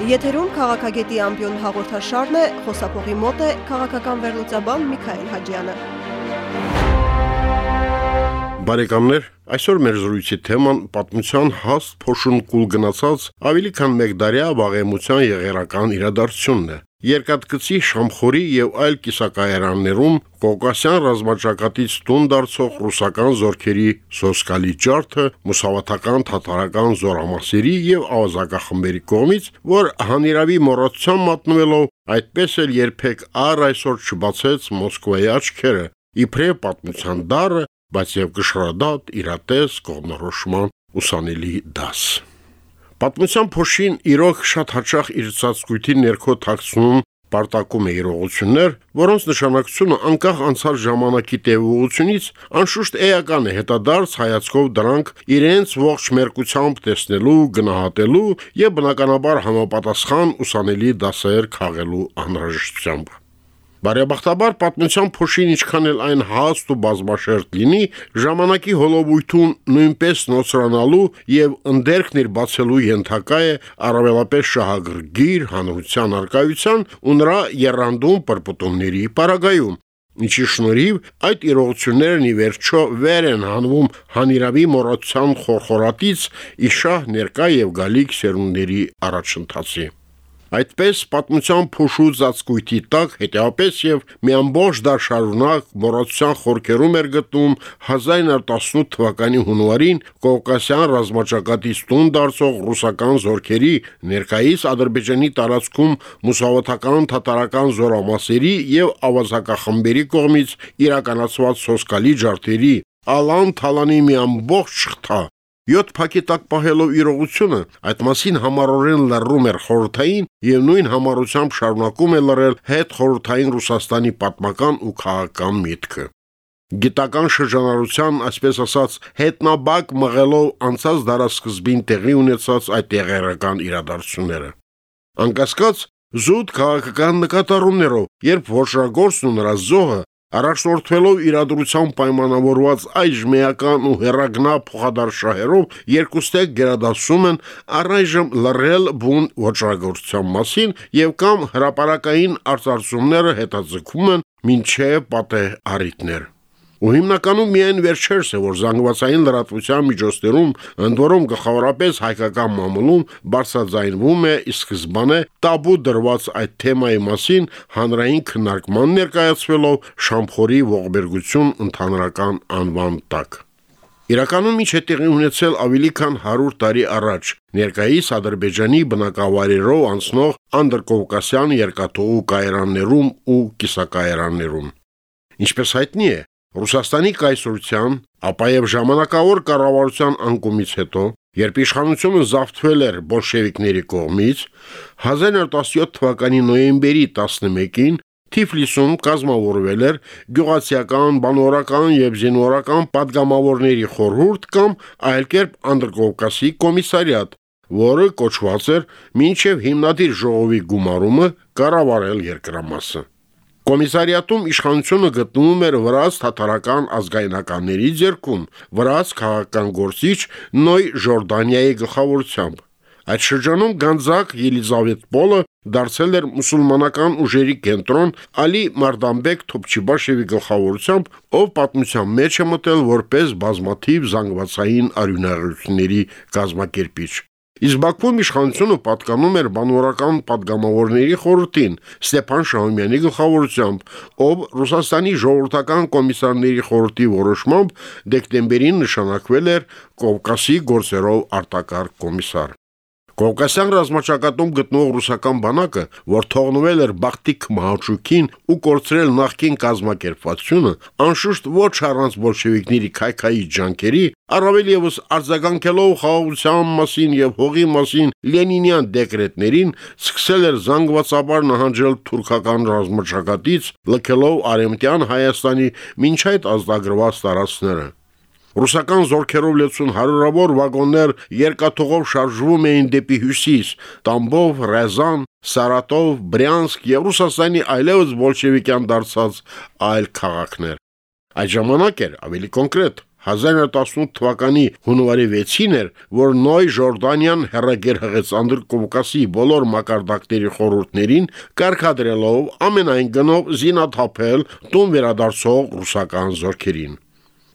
Եթերում քաղաքագետի ամբիոն հաղորդաշարն է, խոսափողի մոտ է քաղաքական վերլուծաբան Միքայել Հաջյանը։ Բարեկամներ, այսօր մեր զրույցի թեման պատմության հաստ փոշուն կուլ գնացած ավելի քան 1 դարյա վաղեմության եղերական իրադարձությունն է։ Երկաթգծի Շամխորի եւ այլ կիսակայարաններում Կովկասյան ռազմաճակատից տուն դարձող ռուսական զորքերի սոսկալի ջարդը մուսավաթական թաթարական զորամասերի եւ ավազակախմբերի կողմից, որ հանիրավի մոռացության մատնվելով այդպես էլ երբեք առ այսօր չբացեց Մոսկվայի աչքերը, իբրև պատմության դարը, բայց եւ գշրադատ իրատես կողմնորոշման ուսանելի դաս։ Պատմության փոշին իրոք շատ հաճախ իր ծածկույթի ներքո թաքցնում պարտակում է իրողություններ, որոնց նշանակությունը անկախ անցած ժամանակի տևողությունից անշուշտ էական է հետադարձ հայացքով դրանք իրենց ողջ մերկությամբ տեսնելու, գնահատելու եւ բնականաբար համապատասխան ուսանելի դասեր քաղելու անհրաժեշտությամբ։ Բարեբախտաբար պատմության փոշին ինչքան էլ այն հաստ ու բազմաշերտ լինի, ժամանակի հոլովույթուն նույնպես նոցրանալու եւ ընդերքն իր բացելու ենթակա է առավելապես շահագրգիր հանրության արկայության ու նրա երանդում պրպտումների պարագայում ինչի շնորհիվ այդ իրողություններն ի վերջո վեր են հանվում հանիրավի մոռացության խորխորատից իշահ ներկա եւ գալիք սերունդների առաջընթացի Այդպես պատմության փոշու ծածկույթի տակ հետեւապես եւ մի ամբողջ դար շարունակ մոռացության խորքերում էր գտնում 1918 թվականի հունվարին Կովկասյան ռազմաճակատից տուն դարձող ռուսական զորքերի ներկայիս Ադրբեջանի տարածքում մուսավաթական թատարական զորամասերի եւ ավազակախմբերի կողմից իրականացված սոսկալի ջարդերի Ալան Թալանի մի ամբողջ շղթա 7 փակի տակ պահելով իրողությունը, այդ մասին համառորեն լռում էր խորհրդային եւ նույն համառությամբ շարունակում է լռել հետ խորհրդային Ռուսաստանի պատմական ու քաղաքական միտքը։ Գիտական շրջանառության, այսպես ասած, հետնաբակ մղելով անցած դարաշրջին տեղի ունեցած այդ եղերական իրադարձությունները։ Անկասկած, զուտ քաղաքական նկատառումներով, երբ ոչրագործն ու նրա զոհը Առաջնորդվելով իրադրությամբ պայմանավորված այժմեական ու հերագնա փոխադարձահերով երկուստեք գերադասում են առայժմ լռել բուն ոչրագործության մասին եւ կամ հրաապարակային արձարծումները հետաձգում են մինչեւ պատե առիթներ ու հիմնականում միայն վերջերս է, որ զանգվածային լրատվության միջոցներում, ընդ որում գլխավորապես հայկական մամուլում բարձրաձայնվում է ի սկզբանե տաբու դրված այդ թեմայի մասին հանրային քննարկման ներկայացվելով Շամխորի ողբերգություն ընդհանրական անվան տակ։ Իրականում ինչ է տեղի ունեցել ավելի քան 100 տարի առաջ ներկայիս Ադրբեջանի բնակավայրերով անցնող անդրկովկասյան երկաթուղու կայարաններում ու կիսակայարաններում։ Ինչպես հայտնի է, Ռուսաստանի կայսրության, ապա եւ ժամանակավոր կառավարության անկումից հետո, երբ իշխանությունը զավթվել էր բոլշևիկների կողմից, 1917 թվականի նոյեմբերի 11-ին Թիֆլիսում կազմավորվել էր գյուղացիական, բանորական եւ զինորական падգամավորների խորհուրդ կամ այլ կերպ անդրկովկասի կոմիսարիատ, որը կոչված էր մինչև հիմնադիր ժողովի գումարումը կառավարել երկրամասը։ Կոմիսարիատում իշխանությունը գտնվում էր վրաց թաթարական ազգայնականների ձեռքում, վրաց քաղաքական գործիչ Նոյ Ժորդանիայի գլխավորությամբ։ Այդ շրջանում Գանձակ Ելիզավետ Պոլը դարձել էր մուսուլմանական ուժերի կենտրոն Ալի Մարդանբեկ Թոփչիբաշևի գլխավորությամբ, ով պատմության մեջ է մտել որպես բազմաթիվ զանգվածային արյունահեղությունների կազմակերպիչ։ Իսկ Բաքվում իշխանությունը պատկանում էր բանորական падգամավորների խորհրդին Ստեփան Շահումյանի գլխավորությամբ, ով Ռուսաստանի ժողովրդական կոմիսարների խորհրդի որոշմամբ դեկտեմբերին նշանակվել էր Կովկասի գործերով արտակարգ կոմիսար։ Կովկասյան ռազմաճակատում գտնվող ռուսական բանակը, որ թողնվել էր Բախտիկ Մահաչուկին ու կորցրել նախկին կազմակերպվածությունը, անշուշտ ոչ առանց բոլշևիկների քայքայի ջանքերի, առավել եւս արձագանքելով խաղաղության մասին եւ հողի մասին Լենինյան դեկրետներին, սկսել էր զանգվածաբար նահանջել թուրքական ռազմաճակատից, լքելով արեմտյան Հայաստանի ոչ այդ ազդագրված տարածքները։ Ռուսական զորքերով լեցուն հարյուրավոր վագոններ երկաթողով շարժվում էին դեպի հյուսիս՝ Տամբով, Ռեզան, Սարատով, Բրյանսկ եւ Ռուսաստանի այլևս բոլշևիկյան դարձած այլ քաղաքներ։ Այդ ժամանակ էր ավելի կոնկրետ 1918 թվականի հունվարի 6-ին էր, որ Նոյ Ժորդանյան հերագեր հղեց Անդր Կովկասի բոլոր մակարդակների խորհուրդներին, կարգադրելով ամենայն գնով զինաթափել տուն վերադարձող ռուսական զորքերին։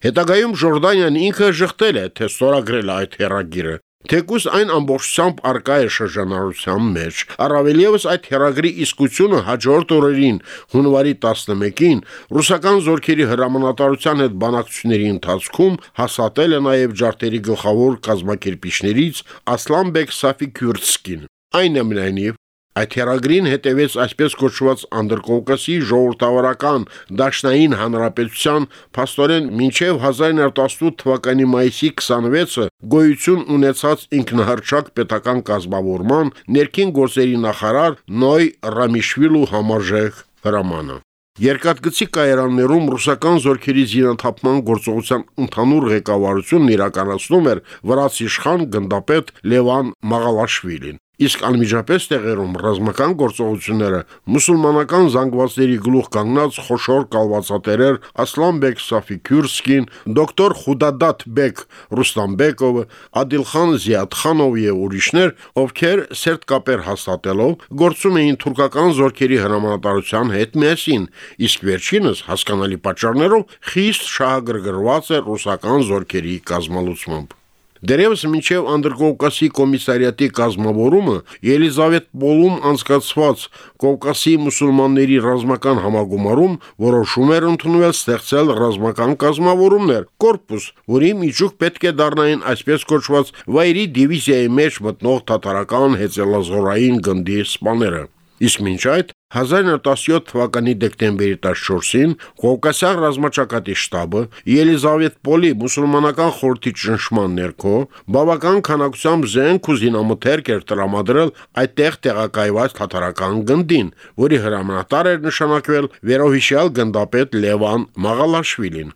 Հետագայում Ժորդանյան ինքը շղթել է, թե ստորագրել այդ հերագիրը, Թեկուս այն ամբողջությամբ արկա է շրջանառության մեջ, առավել եւս այդ հերագրի իսկությունը հաջորդ օրերին հունվարի 11-ին ռուսական զորքերի հրամանատարության հետ բանակցությունների ընթացքում հասատել է նաև ջարդերի գլխավոր կազմակերպիչներից Ասլանբեկ Սաֆիկյուրցկին։ Այնուամենայնիվ Այդ հերագրին հետևեց այսպես կոչված Անդրկովկասի ժողովրդավարական Դաշնային Հանրապետության փաստորեն մինչև 1918 թվականի մայիսի 26-ը գոյություն ունեցած ինքնահարճակ պետական կազմավորման ներքին գործերի նախարար Նոյ Ռամիշվիլու համարժեք հրամանը։ Երկաթգծի կայարաններում ռուսական զորքերի զինաթափման գործողության ընդհանուր ղեկավարությունն իրականացնում էր վրաց իշխան գնդապետ Լևան Մաղալաշվիլին։ Իսկ անմիջապես տեղերում ռազմական գործողությունները մուսուլմանական զանգվածների գլուխ կանգնած խոշոր կալվածատերեր Ասլանբեկ Սաֆիկյուրսկին, դոկտոր Խուդադատ Բեկ Ռուստամբեկովը, Ադիլխան Զիադխանով եւ ուրիշներ, ովքեր սերտ կապեր հաստատելով գործում էին թուրքական զորքերի հրամանատարության հետ միասին, իսկ վերջինս հասկանալի պատճառներով խիստ շահագրգռված է ռուսական զորքերի կազմալուծմամբ։ Դերևս մինչև Անդրկովկասի կոմիսարիատի կազմավորումը Ելիզավետ Պոլում անցկացված Կովկասի մուսուլմանների ռազմական համագումարում որոշում էր ընդունվել ստեղծել ռազմական կազմավորումներ, կորպուս, որի միջուկ պետք է դառնային այսպես կոչված վայրի դիվիզիայի մեջ մտնող թաթարական հեծելազորային գնդի սպաները։ Իսկ մինչ այդ 1917 թվականի դեկտեմբերի 14-ին Կովկասյան ռազմաճակատի շտաբը Ելիզավետպոլի մուսուլմանական խորհրդի ճնշման ներքո բավական քանակությամբ զենք ու զինամթերք էր տրամադրել այդտեղ տեղակայված թաթարական գնդին, որի հրամանատար էր նշանակվել վերոհիշյալ գնդապետ Լևան Մաղալաշվիլին։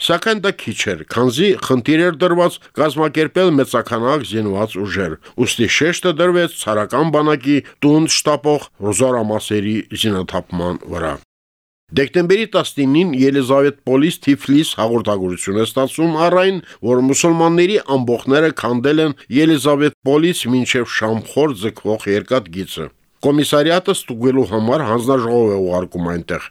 Սակայն դա քիչ էր, քանզի խնդիր էր դրված կազմակերպել մեծականակ զինված ուժեր։ Ոստի շեշտը դրվեց ցարական բանակի տուն շտապող ռոզարամասերի զինաթափման վրա։ Դեկտեմբերի 19-ին Ելիզավետպոլիս Թիֆլիս հաղորդագրություն է ստացվում առայն, որ մուսուլմանների ամբողջները քանդել են Ելիզավետպոլից մինչև Շամխոր ձգվող երկաթգիծը։ Կոմիսարիատը ստուգելու համար հանձնաժողով է ուղարկում այնտեղ։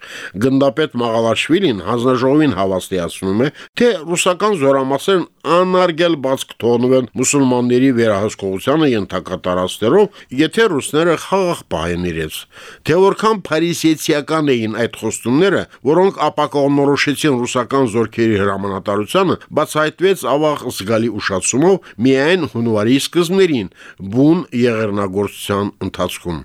Գնդապետ Մաղալաշվիլին հանձնաժողովին հավաստիացնում է, թե ռուսական զորամասերն անարգել բաց կթողնվեն մուսուլմանների վերահսկողությանը ենթակա տարածքներով, եթե ռուսները խաղաղ պահեն իրենց։ Թե որքան փարիսիեցիական էին այդ խոստումները, որոնք ապակողնորոշեցին ռուսական զորքերի հրամանատարությանը, բացահայտվեց ավաղ զգալի ուշացումով միայն հունվարի սկզբներին բուն եղերնագործության ընթացքում։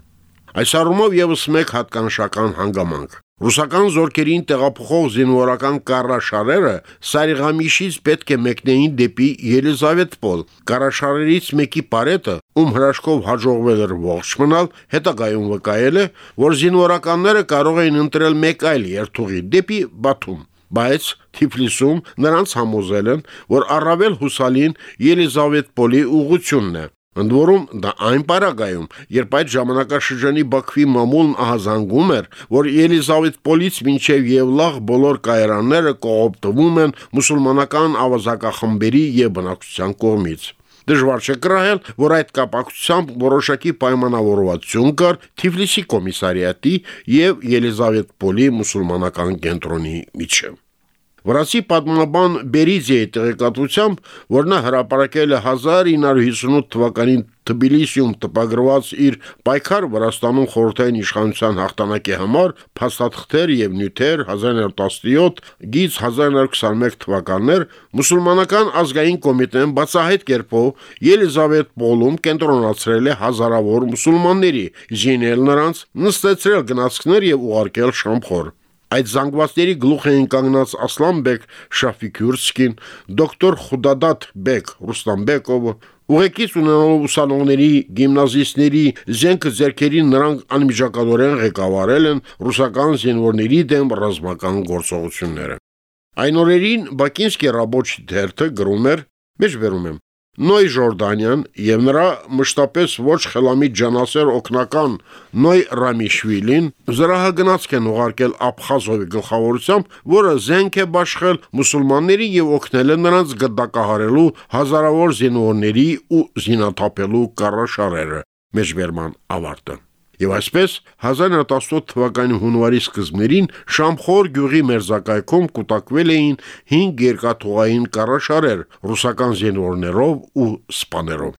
Այս առումով եւս մեկ հատկանշական հանգամանք։ Ռուսական զորքերին տեղափոխող զինվորական կառաշարերը Սարիղամիշից պետք է մեկնեին դեպի Ելիզավետպոլ։ Կառաշարերից մեկի պարետը, ում հրաշքով հաջողվել էր ողջ մնալ, հետագայում վկայել է, որ զինվորականները կարող էին ընտրել մեկ այլ երթուղի դեպի Բաթում բայց Թիֆլիսում նրանց համոզել են, որ առավել հուսալին Ելիզավետպոլի ուղությունն է, Ընդ որում դա այն պարագայում, երբ այդ ժամանակաշրջանի Բաքվի մամուլն ահազանգում էր, որ Ելիզավետպոլից մինչև Եվլաղ բոլոր կայարանները կողոպտվում են մուսուլմանական ավազակախմբերի եւ բնակչության կողմից։ Դժվար չէ կրահել, որ այդ կապակցությամբ որոշակի պայմանավորվածություն կար Թիֆլիսի կոմիսարիատի եւ Ելիզավետպոլի մուսուլմանական կենտրոնի միջեւ։ Վրացի պատմաբան Բերիզիայի տեղեկատվությամբ, որ նա հրապարակել է 1958 թվականին Թբիլիսիում տպագրված իր պայքար Վրաստանում խորհրդային իշխանության հաղթանակի համար փաստաթղթեր եւ նյութեր 1917 գից 1921 թվականներ մուսուլմանական ազգային կոմիտեն բացահայտ կերպով Ելիզավետ Պոլում կենտրոնացրել է հազարավոր մուսուլմանների, զինել նրանց, նստեցրել գնացքներ եւ ուղարկել շամխոր։ Այդ զանգվածների գլուխ էին կանգնած Ասլանբեկ Շաֆիկյուրսկին, դոկտոր Խուդադատ Բեկ Ռուստամբեկովը, Ուղեկից ունենալով ուսանողների, գիմնազիստների զենքը ձերքերին նրանք անմիջականորեն ղեկավարել են ռուսական զինվորների դեմ ռազմական գործողությունները։ Այն օրերին Բակինսկի ռաբոչի թերթը գրում էր. «Մեջ վերում եմ Նոյ Ժորդանյան եւ նրա մշտապես ոչ խելամիտ ջանասեր օկնական Նոյ Ռամիշվիլին զրահագնացք են ուղարկել Աբխազովի գլխավորությամբ, որը զենք է բաշխել մուսուլմանների եւ օգնել է նրանց գդակահարելու հազարավոր զինվորների ու զինաթափելու կառաշարերը։ Մեջբերման ավարտը Եվ այսպես 1918 թվականի հունվարի սկզբներին Շամխոր գյուղի մերզակայքում կուտակվել էին 5 երկաթուղային կառաշարեր ռուսական զինվորներով ու սպաներով։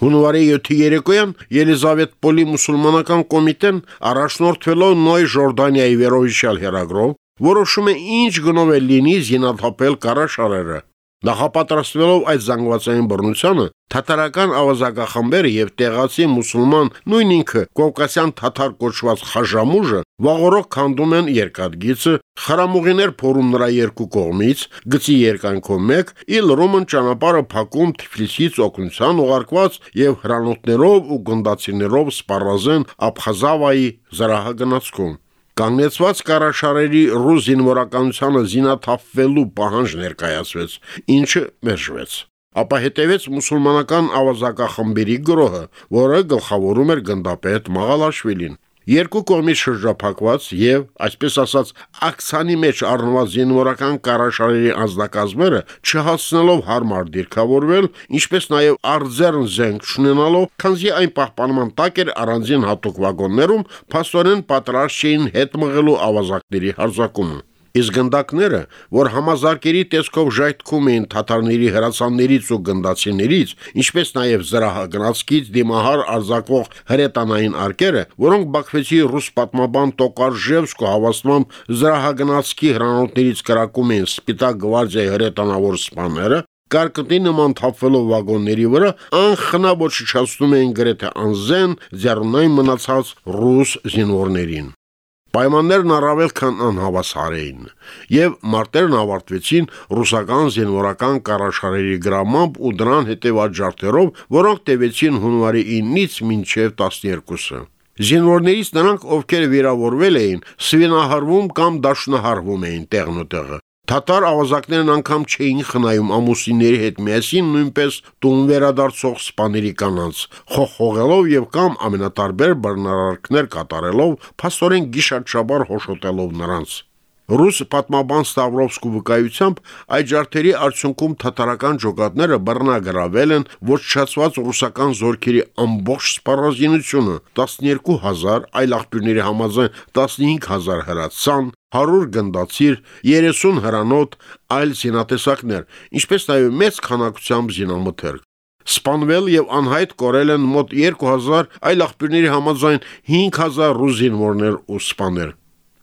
Հունվարի 7-ի երեկոյան Ելիզավետպոլի մուսուլմանական կոմիտեն առաջնորդվելով Նոյ Ժորդանիայի վերոհիշյալ հերագրով որոշում է ինչ գնով է լինի զինաթափել կառաշարերը Նախապատրաստվելով այդ զանգվածային բռնությանը, թաթարական ավազակախմբերը եւ տեղացի մուսուլման նույն ինքը կովկասյան թաթար կոչված խաժամուժը վաղորոք քանդում են երկաթգիծը, խրամուղիներ փորում նրա երկու կողմից, գծի երկայնքով մեկ, իլրոմն ճանապարհը փակում Թիֆլիսից օկնության ուղարկված եւ հրանոթներով ու գնդացիներով սպառազեն Աբխազավայի զրահագնացքում Կանգնեցված կառաշարերի ռուս զինվորականությանը զինաթափվելու պահանջ ներկայացվեց, ինչը մերժվեց։ Ապա հետևեց մուսուլմանական ավազակախմբերի գրոհը, որը գլխավորում էր գնդապետ Մաղալաշվիլին։ Երկու կողմից շրջափակված եւ, այսպես ասած, ակցանի մեջ առնված զինվորական կառաշարերի անձնակազմերը չհասնելով հարմար դիրքավորվել, ինչպես նաեւ արձերն զենք չունենալով, քանզի այն պահպանման տակ էր առանձին հատուկ վագոններում, փաստորեն պատրաստ չէին հետ մղելու ավազակների հարձակումը։ Իսկ գնդակները, որ համազարկերի տեսքով ժայթքում էին թաթարների հրացաններից ու գնդացիներից, ինչպես նաև զրահագնացքից դիմահար արձակվող հրետանային արկերը, որոնք բակվեցի ռուս պատմաբան Տոկարժևսկու հավաստմամբ զրահագնացքի հրանոթներից կրակում էին Սպիտակ գվարդիայի հրետանավոր սպաները, կարկտի նման թափվելով վագոնների վրա անխնա ոչնչացնում էին գրեթե անզեն ձեռնային մնացած ռուս զինվորներին։ Պայմաններն առավել քան անհավասար էին, եւ մարտերն ավարտվեցին ռուսական զինվորական կառաշարերի գրամամբ ու դրան հետևած ջարդերով, որոնք տևեցին հունվարի 9-ից մինչև 12-ը։ Զինվորներից նրանք, ովքեր վիրավորվել էին, սվինահարվում կամ դաշնահարվում էին տեղնուտեղը, Թաթար ավազակներն անգամ չէին խնայում ամուսինների հետ միասին նույնպես տուն վերադարձող սպաների կանանց, խոխողելով եւ կամ ամենատարբեր բռնարարքներ կատարելով, փաստորեն գիշատշաբար հոշոտելով նրանց։ Ռուս պատմաբան Ստավրովսկու վկայությամբ այդ ջարդերի արդյունքում թաթարական ջոկատները բռնագրավել են ոչնչացված ռուսական զորքերի ամբողջ սպառազինությունը 12000 այլ աղբյուրների համաձայն 15000 հրացան 100 գնդացիր, 30 հրանոթ, այլ զինատեսակներ, ինչպես նաև մեծ քանակությամբ զինամթերք։ Սպանվել եւ անհայտ կորել են մոտ 2000 այլ աղբյուրների համաձայն 5000 ռուս զինվորներ ու սպաներ։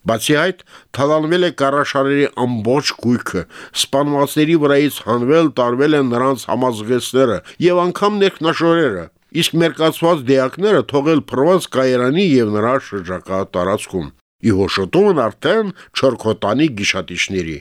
Բացի այդ, թալանվել է կառաշարերի ամբողջ գույքը, սպանվածների վրայից հանվել տարվել են նրանց համազգեստները եւ անգամ ներքնաշորերը, իսկ մերկացված դեակները թողել փռված կայարանի եւ նրա շրջակա տարածքում։ Ի հոշոտումն արդեն չորքոտանի գիշատիչների։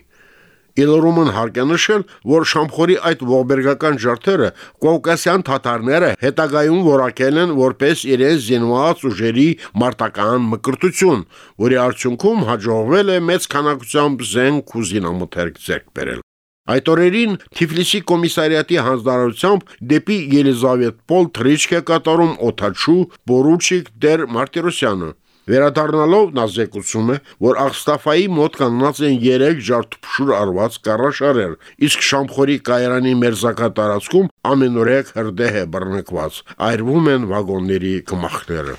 Իլորումն հարկ է նշել, որ Շամխորի այդ ողբերգական ջարդերը կովկասյան թաթարները հետագայում որակել են որպես իրենց զինված ուժերի մարտական մկրտություն, որի արդյունքում հաջողվել է մեծ քանակությամբ զենք ու զինամթերք ձեռք բերել։ Այդ օրերին Թիֆլիսի կոմիսարիատի հանձնարարությամբ դեպի Ելիզավետպոլ թրիչք է կատարում Օթաչու Բորուչիկ դեր Մարտիրոսյանը Վերադառնալով նա զեկուցում է, որ Աղստաֆայի մոտ կանգնած են 3 ջարդփշուր արված կառաշարեր, իսկ Շամխորի կայարանի մերզակա տարածքում ամենօրյա հրդեհ է բռնկված, այրվում են վագոնների գմախները։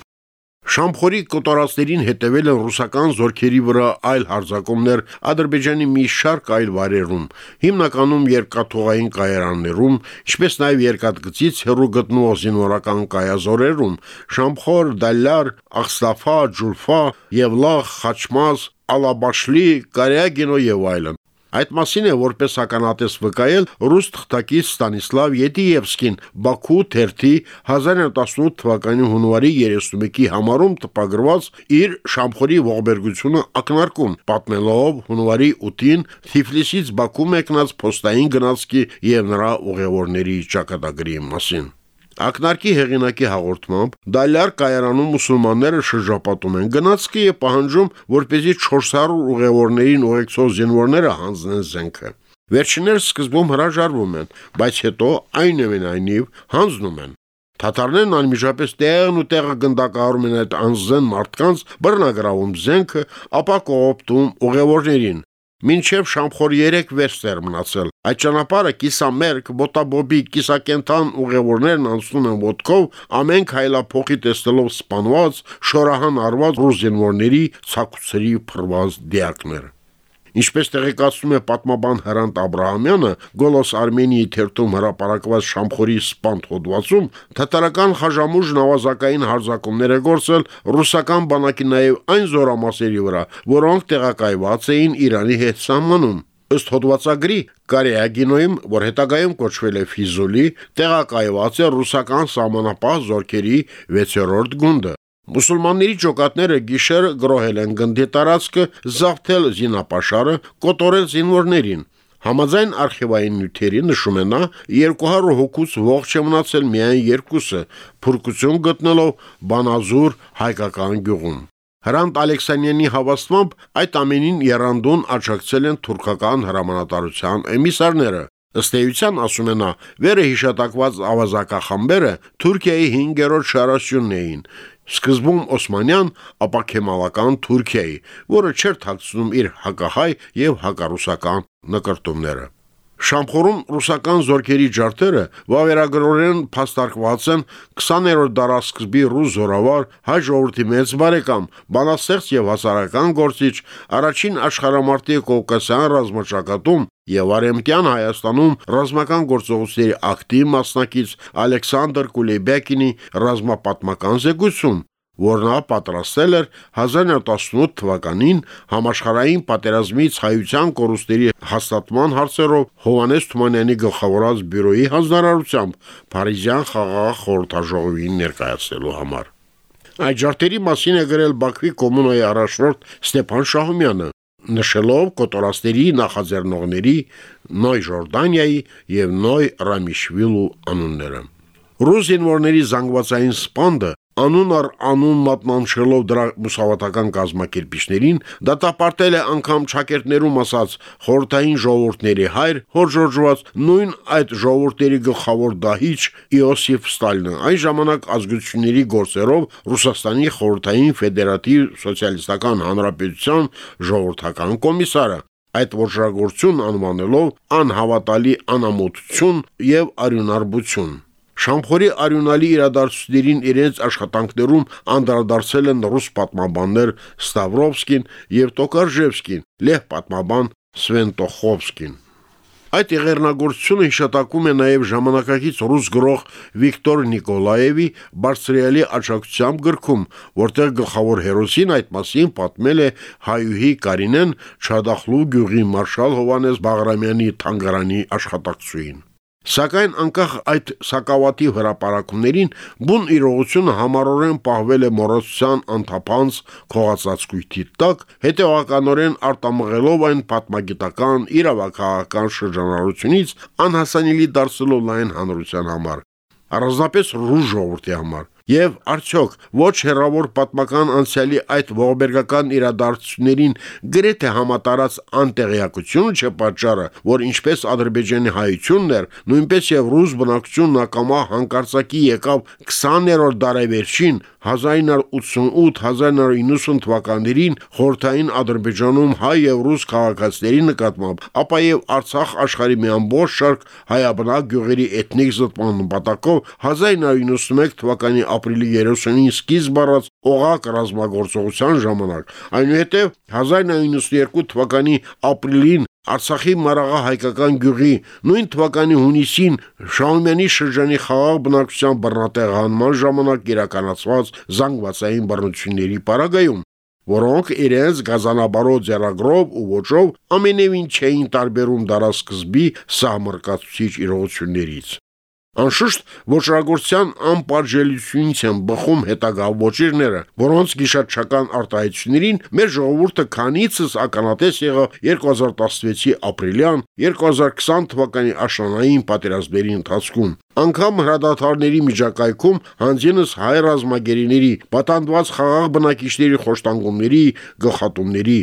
Շամխորի կոտորածներին հետևել են ռուսական զորքերի վրա այլ հարձակումներ Ադրբեջանի մի շարք այլ վայրերում, հիմնականում երկաթողային կայարաններում, ինչպես նաև երկաթգծից հեռու գտնվող զինվորական կայազորերում՝ Շամխոր, Դալար, Աղստաֆա, Ջուլֆա, Եվլախ, Խաչմազ, Ալաբաշլի, Կարյագինո եւ այլն։ Այդ մասին է որպես ականատես վկայել ռուս թղթակից Ստանիսլավ Ետիևսկին Բաքու թերթի 1918 թվականի հունվարի 31-ի համարում տպագրված իր Շամխորի ողբերգությունը ակնարկում, պատմելով հունվարի 8-ին Թիֆլիսից Բաքու մեկնած փոստային գնացքի եւ նրա ուղևորների ճակատագրի մասին։ Ակնարկի հեղինակի հաղորդմամբ Դալյար կայարանում մուսուլմանները շրջապատում են գնացքի եւ պահանջում, որպեսզի 400 ուղևորներին ուղեկցող զինվորները հանձնեն զենքը։ Վերջիններս սկզբում հրաժարվում են, բայց հետո այնուամենայնիվ հանձնում են։ Թաթարներն անմիջապես տեղն ու տեղը գնդակահարում են այդ անզեն մարդկանց, բռնագրավում զենքը, ապա կողոպտում ուղևորներին։ Մինչև շամխոր 3 վերստեր մնացել։ Այդ ճանապարհը կիսամերկ, ոտաբոբի, կիսակենթան ուղևորներն անցնում են ոտքով, ամեն քայլափոխի տեսնելով սպանված, շորահան արված ռուս զինվորների ցակուցերի փռված դիակները։ Ինչպես տեղեկացնում է պատմաբան Հրանտ Աբ รา համյանը, Գոլոս Արմենիայի թերթում հրապարակված Շամխորի սպանդ հոդվածում թատարական խաժամուժ նավազակային հարձակումներ է գործել ռուսական բանակի նաև այն զորամասերի վրա, որոնք տեղակայված էին Իրանի հետ սահմանում։ Ըստ հոդվածագրի Կարեագինոյում, որ հետագայում կոչվել է Ֆիզուլի, տեղակայված է ռուսական սահմանապահ զորքերի 6-րդ գունդը։ Մուսուլմանների ջոկատները գիշերը գրոհել են գնդի տարածքը, զավթել զինապաշարը, կոտորել զինվորներին։ Համաձայն արխիվային նյութերի նշում է նա 200 հոգուց ողջ է մնացել միայն երկուսը, փրկություն գտնելով Բանազուր հայկական գյուղում։ Հրանտ Ալեքսանյանի հավաստմամբ այդ ամենին երանդուն աջակցել են թուրքական հրամանատարության էմիսարները, Ըստ էության ասում է նա, վերը հիշատակված ավազակախմբերը Թուրքիայի 5-րդ շարասյունն էին, Սկզբում Օսմանյան, ապա Քեմալական Թուրքիայի, որը չէր թաքցնում իր հակահայ եւ հակառուսական նկարտումները։ Շամխորում ռուսական զորքերի ջարդերը վավերագրորեն փաստարկված են 20-րդ դարաշրջանի ռուս զորավար հայ ժողովրդի մեծ բարեկամ, բանաստեղծ եւ հասարակական գործիչ, առաջին աշխարհամարտի կովկասյան ռազմաճակատում եւ Արեմտյան Հայաստանում ռազմական գործողությունների ակտիվ մասնակից Ալեքսանդր Կուլեբեկինի ռազմապատմական զեկույցում, որ նա պատրաստել էր 1918 թվականին համաշխարհային պատերազմից հայության կորուստերի հաստատման հարցերով Հովանես Թումանյանի գլխավորած բյուրոյի հանձնարարությամբ Փարիզյան խաղաղ խորհրդաժողովին ներկայացնելու համար։ Այդ ջարդերի մասին է գրել Բաքվի կոմունայի առաջնորդ Ստեփան Շահումյանը, նշելով կոտորաստերի նախաձեռնողների Նոյ Ժորդանիայի եւ Նոյ Ռամիշվիլու անունները։ Ռուս ինվորների զանգվածային սպանդը անուն առ անուն մատնանշելով դրա մուսավատական կազմակերպիչներին, դատապարտել է անգամ ճակերտներում ասած խորթային ժողովուրդների հայր, հորժորժված նույն այդ ժողովուրդների գլխավոր դահիճ Իոսիֆ Ստալինը, այն ժամանակ ազգությունների գործերով Ռուսաստանի խորթային ֆեդերատիվ սոցիալիստական հանրապետության ժողովրդական կոմիսարը այդ ոչրագործություն անվանելով անհավատալի անամոթություն եւ արյունարբություն Շամխորի արյունալի իրադարձություններին իրենց աշխատանքներում անդրադարձել են ռուս պատմաբաններ Ստավրովսկին եւ Տոկարժևսկին, լեհ պատմաբան Սվենտոխովսկին։ Այդ եղերնագործությունը հիշատակում է նաև ժամանակակից ռուս գրող Վիկտոր Նիկոլաևի բարձրյալի աջակցությամբ գրքում, որտեղ գլխավոր հերոսին այդ մասին պատմել է հայուհի Կարինեն Չադախլու գյուղի մարշալ Հովանես Բաղրամյանի թանգարանի աշխատակցուին։ Սակայն անկախ այդ սակավատի հրաապարակումներին բուն իրողությունը համառորեն պահվել է մոռացության անթափանց քողացածկույթի տակ, հետևականորեն արտամղելով այն պատմագիտական իրավական շրջանառությունից անհասանելի դարձելով լայն հանրության համար առանձնապես ռուժ ժողովրդի համար Եվ արդյոք ոչ հերավոր պատմական անցյալի այդ ողբերգական իրադարձություններին գրեթե համատարած անտեղյակությունը չէ պատճառը, որ ինչպես Ադրբեջանի հայությունն էր, նույնպես եւ ռուս բնակչությունն ակամա հանկարծակի եկավ 20-րդ դարավերջին 1988-1990 թվականներին խորթային Ադրբեջանում հայ եւ ռուս քաղաքացիների նկատմամբ, ապա եւ Արցախ աշխարհի մի ամբողջ շարք հայաբնակ գյուղերի էթնիկ զտման նպատակով 1991 թվականի ապրիլի 30-ին սկիզբ առած օղակ ռազմագործողության ժամանակ, այնուհետև 1992 թվականի ապրիլին Արցախի մարաղա հայկական գյուղի նույն թվականի հունիսին Շահումյանի շրջանի խաղաղ բնակչության բռնատեղանման ժամանակ իրականացված զանգվածային բռնությունների պարագայում որոնք իրենց գազանաբարո ձեռագրով ու ոճով ամենևին չէին տարբերում դարաշրջի սահմռկացուցիչ իրողություններից։ Անշուշտ ոչրագործության անպարժելությունից են բխում հետագա ոչիրները, որոնց գիշատչական արտահայտություններին մեր ժողովուրդը քանիցս ականատես եղավ 2016-ի ապրիլյան 2020 թվականի աշնանային պատերազմների ընթացքում։ Անկամ հրադադարների միջակայքում հանձինս հայ ռազմագերիների, պատանդված խաղաղ բնակիչների խոշտանգումների, գլխատումների,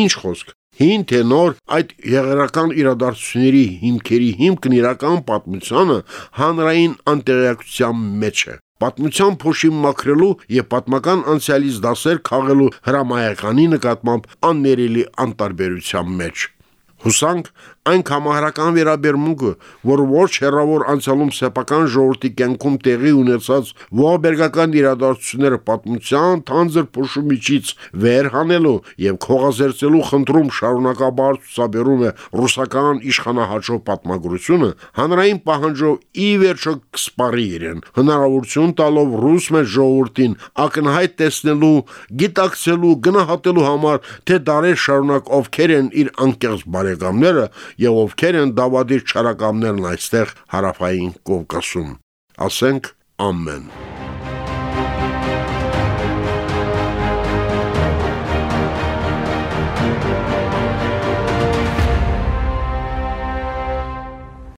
ինչ խոսք, Հին թե նոր այդ եղերական իրադարձությունների հիմքերի հիմքն իրական պատմությանը հանրային անտեղյակության մեջ է։ Պատմության փոշի մաքրելու եւ պատմական անցյալից դասեր քաղելու հրամայականի նկատմամբ աններելի անտարբերության մեջ։ Հուսանք այն համահարական վերաբերմունքը, որ ոչ հերավոր անցյալում սեփական ժողովրդի կյանքում տեղի ունեցած ողբերգական իրադարձությունները պատմության թանձր փոշումիչից վեր հանելու եւ քողազերծելու խնդրում շարունակաբար ցուսաբերում է ռուսական իշխանահաճո պատմագրությունը, հանրային պահանջով ի վերջո կսպարի իրեն, հնարավորություն տալով ռուս մեծ ժողովրդին ակնհայտ տեսնելու, գիտակցելու, գնահատելու համար, թե դարեր շարունակ ովքեր են իր անկեղծ բարեկամները եւ ովքեր են դավադիր չարակամներն այստեղ հարավային Կովկասում։ Ասենք ամեն։